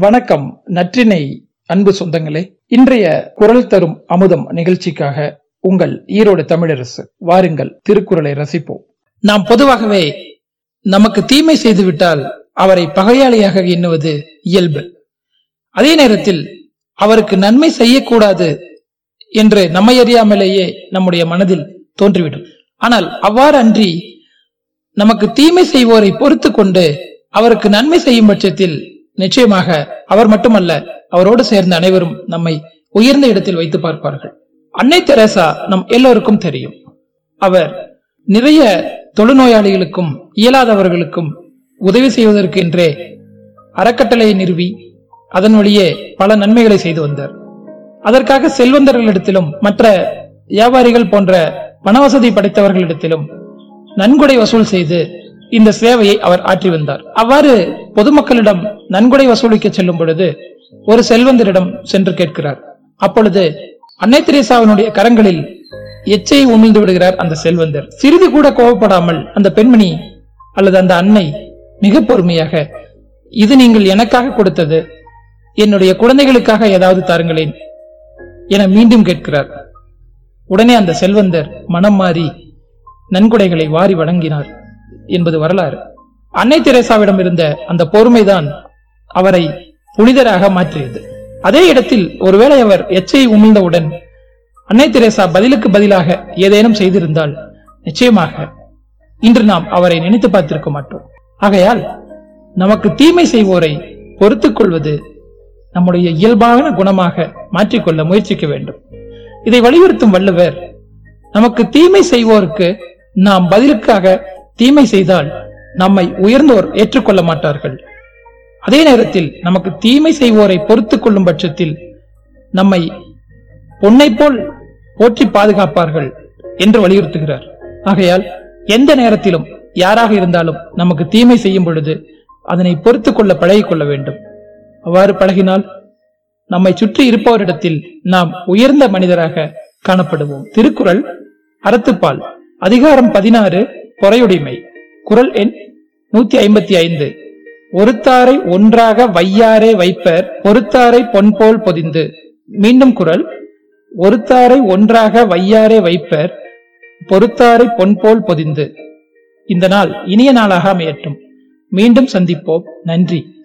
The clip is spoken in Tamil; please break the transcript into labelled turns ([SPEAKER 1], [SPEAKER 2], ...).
[SPEAKER 1] வணக்கம் நற்றினை அன்பு சொந்தங்களே. இன்றைய குரல் தரும் அமுதம் நிகழ்ச்சிக்காக உங்கள் ஈரோடு தமிழரசு வாருங்கள் திருக்குறளை ரசிப்போம். நாம் பொதுவாகவே நமக்கு தீமை செய்துவிட்டால் அவரை பகையாளியாக எண்ணுவது இயல்பு. அதே நேரத்தில் அவருக்கு நன்மை செய்யக்கூடாது என்று நம்மை அறியாமலேயே நம்முடைய மனதில் தோன்றிவிடும். ஆனால் அவ்வாறு அன்றி நமக்கு தீமை செய்வோரை பொறுத்து கொண்டு அவருக்கு நன்மை செய்யும் பட்சத்தில் நிச்சயமாக அவர் மட்டுமல்ல அவரோடு சேர்ந்த அனைவரும் நம்மை உயர்ந்த இடத்தில் வைத்து பார்ப்பார்கள். அன்னை தெரசா நம் எல்லோருக்கும் தெரியும். அவர் நிறைய தொழுநோயாளிகளுக்கும் இயலாதவர்களுக்கும் உதவி செய்வதற்கு என்றே அறக்கட்டளையை நிறுவி அதன் வழியே பல நன்மைகளை செய்து வந்தார். அதற்காக செல்வந்தர்களிடத்திலும் மற்ற வியாபாரிகள் போன்ற பணவசதி படைத்தவர்களிடத்திலும் நன்கொடை வசூல் செய்து இந்த சேவையை அவர் ஆற்றி வந்தார். அவ்வாறு பொதுமக்களிடம் நன்கொடை வசூலிக்க செல்லும் பொழுது ஒரு செல்வந்தரிடம் சென்று கேட்கிறார். அப்பொழுது அன்னை திரேசாவினுடைய கரங்களில் எச்சையை உமிழ்ந்து விடுகிறார் அந்த செல்வந்தர். சிறிது கூட கோபப்படாமல் அந்த பெண்மணி அல்லது அந்த அன்னை மிக பொறுமையாக இது நீங்கள் எனக்காக கொடுத்தது என்னுடைய குழந்தைகளுக்காக ஏதாவது தாருங்களேன் என மீண்டும் கேட்கிறார். உடனே அந்த செல்வந்தர் மனம் மாறி நன்கொடைகளை வாரி வழங்கினார். என்பது வரலாறு. அன்னை தெரேசாவிடம் இருந்த அந்த பொறுமைதான் அவரை புனிதராக மாற்றியது. அதே இடத்தில் ஒருவேளை அவர் எச்சை உமிழ்ந்தவுடன் அன்னை தெரேசா பதிலுக்கு பதிலாக ஏதேனும் செய்திருந்தால் நிச்சயமாக இன்று நாம் அவரை நினைத்து பார்த்திருக்க மாட்டோம். ஆகையால் நமக்கு தீமை செய்வோரை பொறுத்துக் கொள்வது நம்முடைய இயல்பான குணமாக மாற்றிக்கொள்ள முயற்சிக்க வேண்டும். இதை வலியுறுத்தும் வள்ளுவர் நமக்கு தீமை செய்வோருக்கு நாம் பதிலுக்காக தீமை செய்தால் நம்மை உயர்ந்தோர் ஏற்றுக்கொள்ள மாட்டார்கள். அதே நேரத்தில் நமக்கு தீமை செய்வோரை பொறுத்து கொள்ளும் பட்சத்தில் நம்மை பொன்னை போல் போற்றி பாதுகாப்பார்கள் என்று வலியுறுத்துகிறார். ஆகையால் எந்த நேரத்திலும் யாராக இருந்தாலும் நமக்கு தீமை செய்யும் பொழுது அதனை பொறுத்து கொள்ள பழகிக் கொள்ள வேண்டும். அவ்வாறு பழகினால் நம்மை சுற்றி இருப்பவரிடத்தில் நாம் உயர்ந்த மனிதராக காணப்படுவோம். திருக்குறள் அறத்துப்பால் அதிகாரம் பதினாறு பொறையுடைமை குரல் எண் நூத்தி ஐம்பத்தி ஐந்து ஒருத்தாரை ஒன்றாக வையாரே வைப்பர் பொறுத்தாரை பொன்போல் பொதிந்து. மீண்டும் குரல் ஒருத்தாரை ஒன்றாக வையாரே வைப்பர் பொறுத்தாரை பொன்போல் பொதிந்து. இந்த நாள் இனிய நாளாக அமையட்டும். மீண்டும் சந்திப்போம். நன்றி.